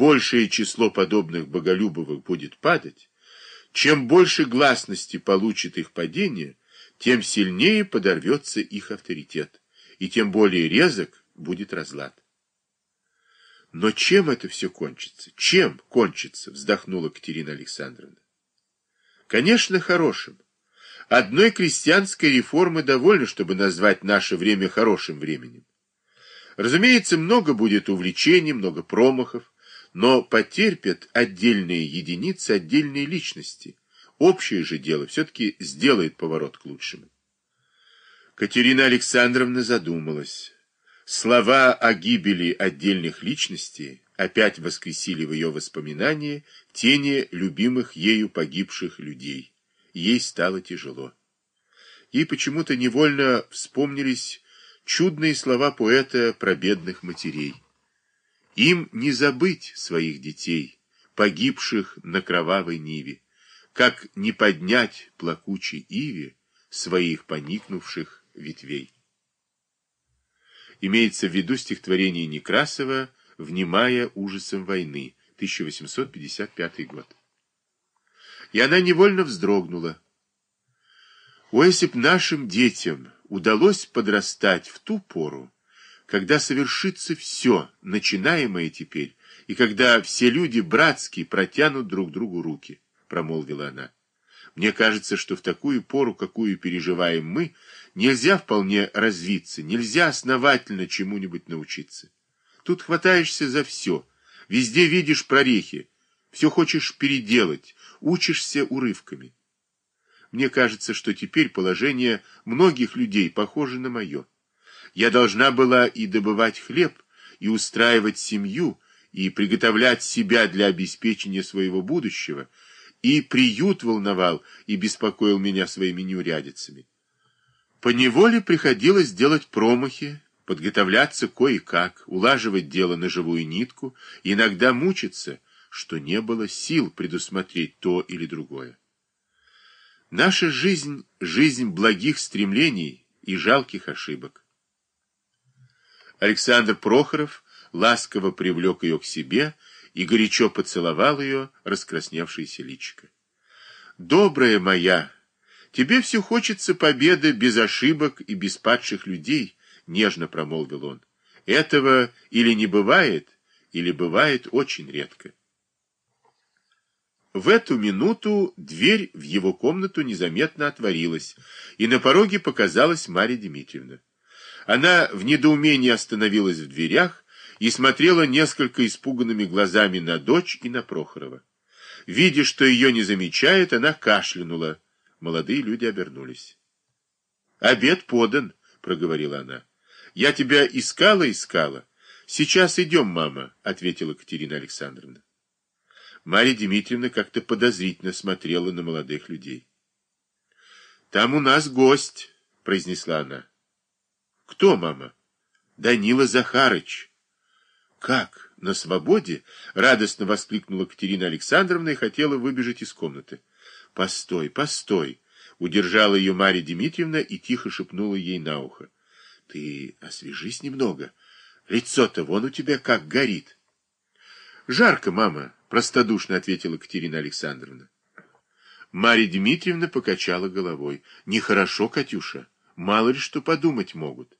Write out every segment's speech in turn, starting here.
большее число подобных Боголюбовых будет падать, чем больше гласности получит их падение, тем сильнее подорвется их авторитет, и тем более резок будет разлад. Но чем это все кончится? Чем кончится? Вздохнула Катерина Александровна. Конечно, хорошим. Одной крестьянской реформы довольно, чтобы назвать наше время хорошим временем. Разумеется, много будет увлечений, много промахов, но потерпят отдельные единицы, отдельные личности. Общее же дело все-таки сделает поворот к лучшему. Катерина Александровна задумалась. Слова о гибели отдельных личностей опять воскресили в ее воспоминании тени любимых ею погибших людей. Ей стало тяжело. Ей почему-то невольно вспомнились чудные слова поэта про бедных матерей. Им не забыть своих детей, погибших на кровавой ниве, как не поднять плакучей иве своих поникнувших ветвей. Имеется в виду стихотворение Некрасова «Внимая ужасом войны», 1855 год. И она невольно вздрогнула. О, если б нашим детям удалось подрастать в ту пору, когда совершится все, начинаемое теперь, и когда все люди братски протянут друг другу руки, промолвила она. Мне кажется, что в такую пору, какую переживаем мы, нельзя вполне развиться, нельзя основательно чему-нибудь научиться. Тут хватаешься за все, везде видишь прорехи, все хочешь переделать, учишься урывками. Мне кажется, что теперь положение многих людей похоже на мое. Я должна была и добывать хлеб, и устраивать семью, и приготовлять себя для обеспечения своего будущего, и приют волновал и беспокоил меня своими неурядицами. Поневоле приходилось делать промахи, подготовляться кое-как, улаживать дело на живую нитку, иногда мучиться, что не было сил предусмотреть то или другое. Наша жизнь — жизнь благих стремлений и жалких ошибок. Александр Прохоров ласково привлек ее к себе и горячо поцеловал ее раскрасневшееся личико. «Добрая моя, тебе все хочется победы без ошибок и без падших людей», — нежно промолвил он. «Этого или не бывает, или бывает очень редко». В эту минуту дверь в его комнату незаметно отворилась, и на пороге показалась Марья Дмитриевна. Она в недоумении остановилась в дверях и смотрела несколько испуганными глазами на дочь и на Прохорова. Видя, что ее не замечает, она кашлянула. Молодые люди обернулись. «Обед подан», — проговорила она. «Я тебя искала-искала. Сейчас идем, мама», — ответила Катерина Александровна. Марья Дмитриевна как-то подозрительно смотрела на молодых людей. «Там у нас гость», — произнесла она. Кто, мама? Данила Захарыч. Как? На свободе? Радостно воскликнула Катерина Александровна и хотела выбежать из комнаты. Постой, постой. Удержала ее Марья Дмитриевна и тихо шепнула ей на ухо. Ты освежись немного. Лицо-то вон у тебя как горит. Жарко, мама, простодушно ответила Катерина Александровна. Марья Дмитриевна покачала головой. Нехорошо, Катюша. Мало ли что подумать могут.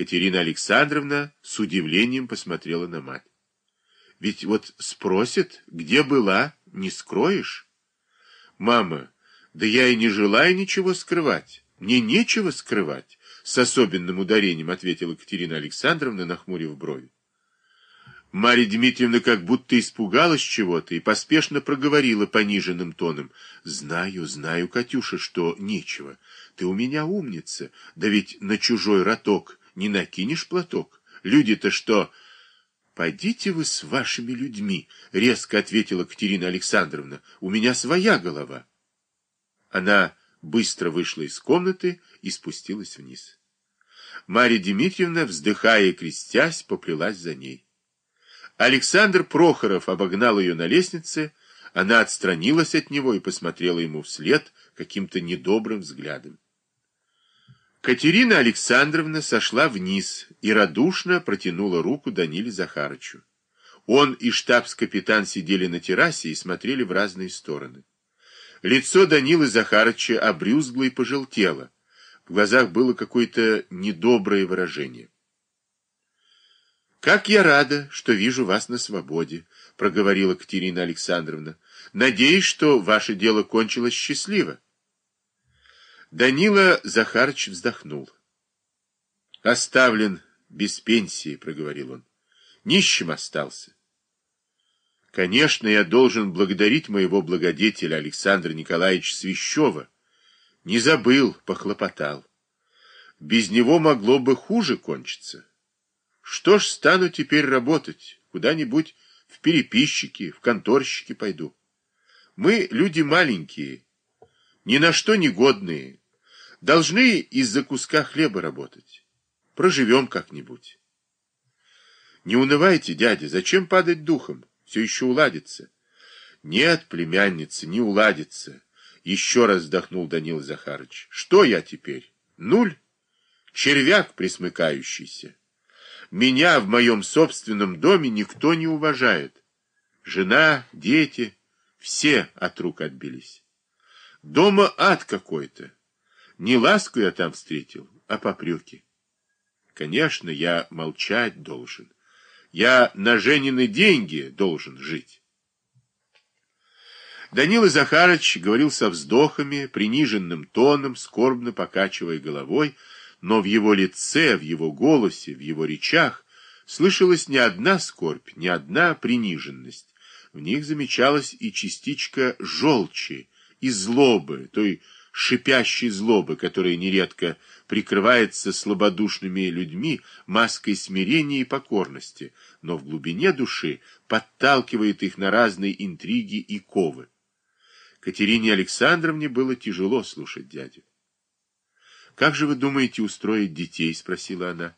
Катерина Александровна с удивлением посмотрела на мать. Ведь вот спросят, где была, не скроешь? Мама, да я и не желаю ничего скрывать. Мне нечего скрывать, с особенным ударением ответила Катерина Александровна, нахмурив брови. Марья Дмитриевна как будто испугалась чего-то и поспешно проговорила пониженным тоном. «Знаю, знаю, Катюша, что нечего. Ты у меня умница, да ведь на чужой роток не накинешь платок. Люди-то что? Пойдите вы с вашими людьми, резко ответила Катерина Александровна. У меня своя голова. Она быстро вышла из комнаты и спустилась вниз. Марья Дмитриевна, вздыхая и крестясь, поплелась за ней. Александр Прохоров обогнал ее на лестнице, она отстранилась от него и посмотрела ему вслед каким-то недобрым взглядом. Катерина Александровна сошла вниз и радушно протянула руку Даниле Захарычу. Он и штабс-капитан сидели на террасе и смотрели в разные стороны. Лицо Данилы Захарыча обрюзгло и пожелтело. В глазах было какое-то недоброе выражение. «Как я рада, что вижу вас на свободе», — проговорила Катерина Александровна. «Надеюсь, что ваше дело кончилось счастливо». Данила Захарыч вздохнул. «Оставлен без пенсии», — проговорил он. «Нищим остался. Конечно, я должен благодарить моего благодетеля Александра Николаевича Свящева. Не забыл, похлопотал. Без него могло бы хуже кончиться. Что ж, стану теперь работать, куда-нибудь в переписчики, в конторщики пойду. Мы люди маленькие, ни на что не годные, должны из-за куска хлеба работать. Проживем как-нибудь. Не унывайте, дядя, зачем падать духом? все еще уладится. Нет, племянница, не уладится. Еще раз вздохнул Данил Захарыч. Что я теперь? Нуль? Червяк присмыкающийся. Меня в моем собственном доме никто не уважает. Жена, дети, все от рук отбились. Дома ад какой-то. Не ласку я там встретил, а попреки. Конечно, я молчать должен. Я на Женины деньги должен жить. Данила Захарович говорил со вздохами, приниженным тоном, скорбно покачивая головой, но в его лице, в его голосе, в его речах слышалась не одна скорбь, не одна приниженность. В них замечалась и частичка желчи, и злобы, той шипящей злобы, которая нередко прикрывается слабодушными людьми маской смирения и покорности, но в глубине души подталкивает их на разные интриги и ковы. Катерине Александровне было тяжело слушать дядю. «Как же вы думаете устроить детей?» — спросила она.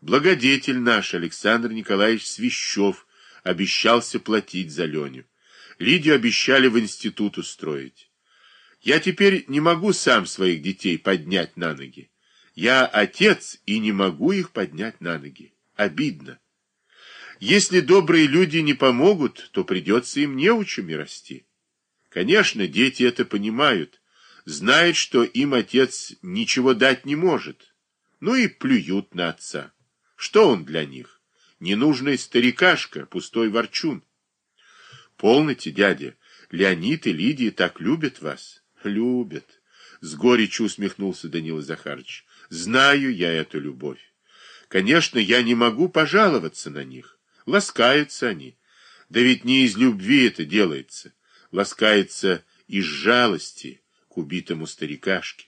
«Благодетель наш, Александр Николаевич Свящев, обещался платить за Леню. Лидию обещали в институт устроить. Я теперь не могу сам своих детей поднять на ноги. Я отец и не могу их поднять на ноги. Обидно. Если добрые люди не помогут, то придется им неучами расти. Конечно, дети это понимают, знают, что им отец ничего дать не может. Ну и плюют на отца. Что он для них? Ненужный старикашка, пустой ворчун. Полноте, дядя, Леонид и Лидия так любят вас. Любят. С горечью усмехнулся Данила Захарович. Знаю я эту любовь. Конечно, я не могу пожаловаться на них. Ласкаются они. Да ведь не из любви это делается. Ласкается из жалости к убитому старикашке.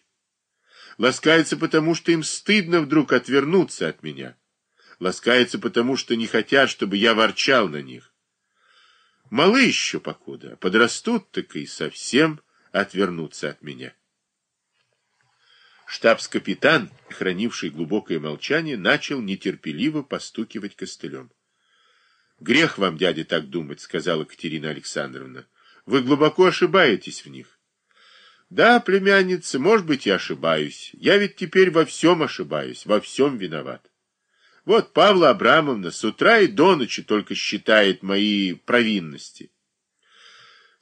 Ласкается потому, что им стыдно вдруг отвернуться от меня. Ласкается потому, что не хотят, чтобы я ворчал на них. Малы еще покуда, подрастут, так и совсем отвернуться от меня. Штабс-капитан, хранивший глубокое молчание, начал нетерпеливо постукивать костылем. «Грех вам, дядя, так думать», — сказала Катерина Александровна. «Вы глубоко ошибаетесь в них». «Да, племянница, может быть, я ошибаюсь. Я ведь теперь во всем ошибаюсь, во всем виноват. Вот Павла Абрамовна с утра и до ночи только считает мои провинности.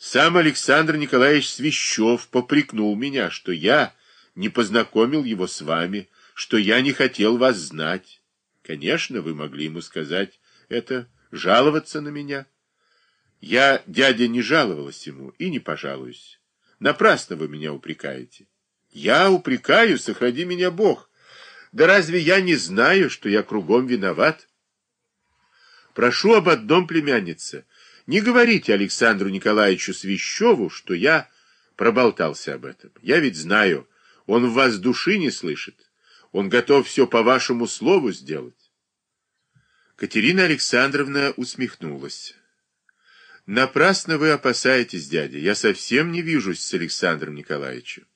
Сам Александр Николаевич Свящев попрекнул меня, что я не познакомил его с вами, что я не хотел вас знать. Конечно, вы могли ему сказать это, жаловаться на меня. Я, дядя, не жаловалась ему и не пожалуюсь. Напрасно вы меня упрекаете. Я упрекаю, сохрани меня Бог. Да разве я не знаю, что я кругом виноват? Прошу об одном, племяннице, не говорите Александру Николаевичу Свящеву, что я проболтался об этом. Я ведь знаю, он в вас души не слышит. Он готов все по вашему слову сделать. Катерина Александровна усмехнулась. Напрасно вы опасаетесь, дядя. Я совсем не вижусь с Александром Николаевичем.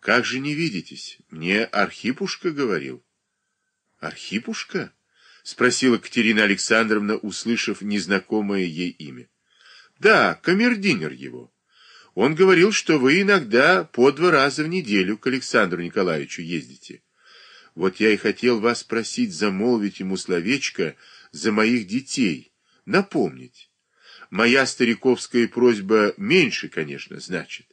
Как же не видитесь? Мне Архипушка говорил. Архипушка? — спросила Катерина Александровна, услышав незнакомое ей имя. — Да, камердинер его. Он говорил, что вы иногда по два раза в неделю к Александру Николаевичу ездите. Вот я и хотел вас просить замолвить ему словечко за моих детей, напомнить. Моя стариковская просьба меньше, конечно, значит.